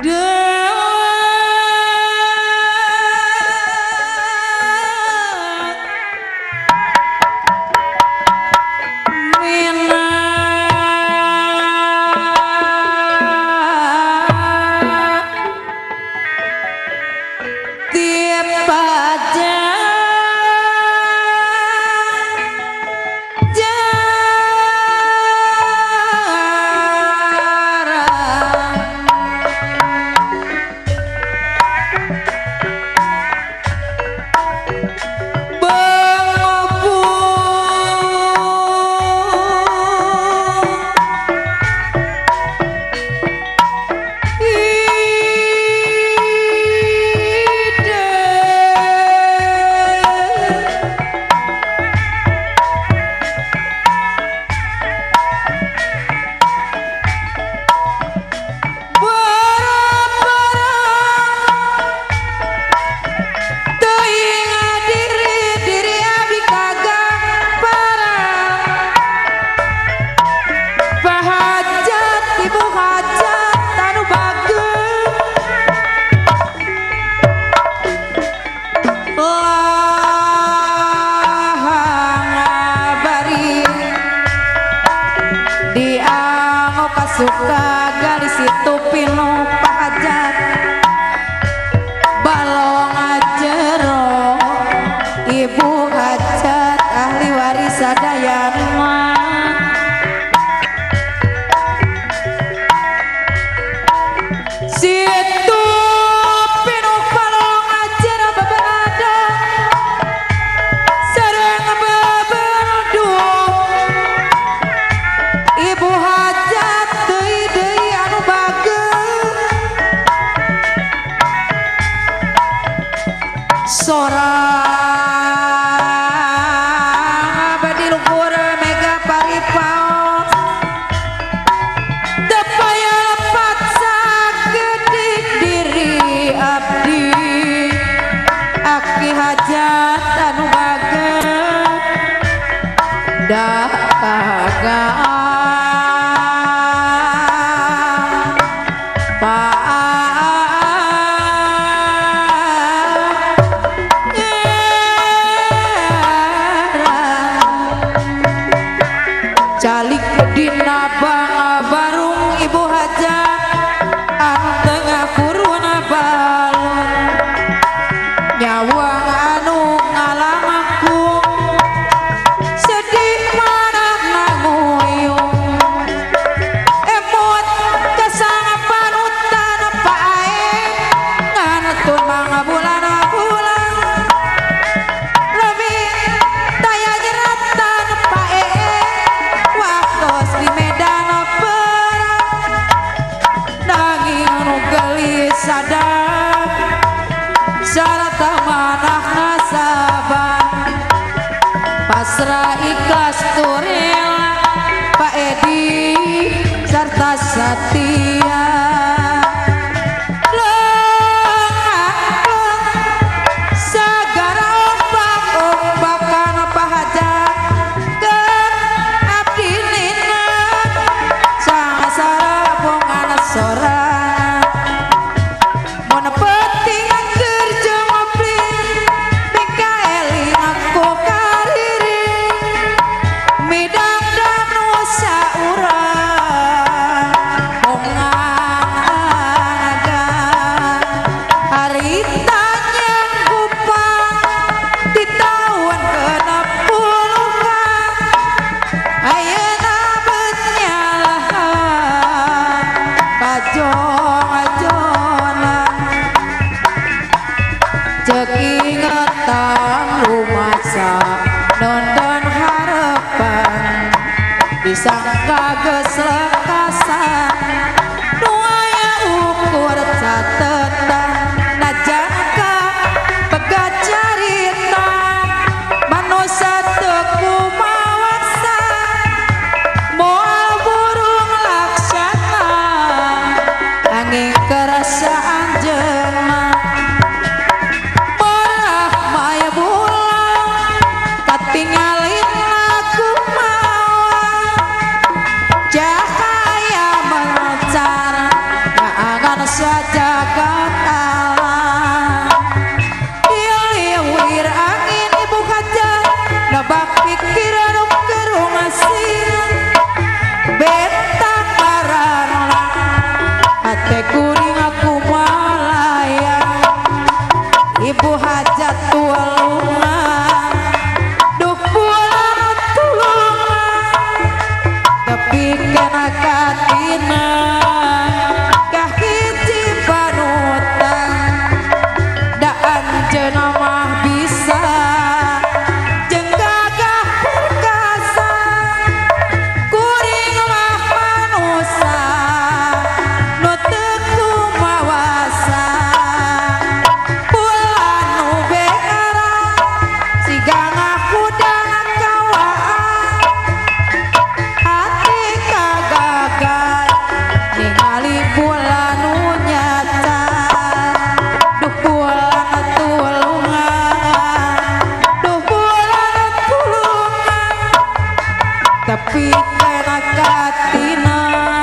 Good. suka gali situ pino indah kagak eh, calik dina. pasrah ikhlas turela Pak Edi serta setia nonton harapan bisa kages lekasan tapi enak katina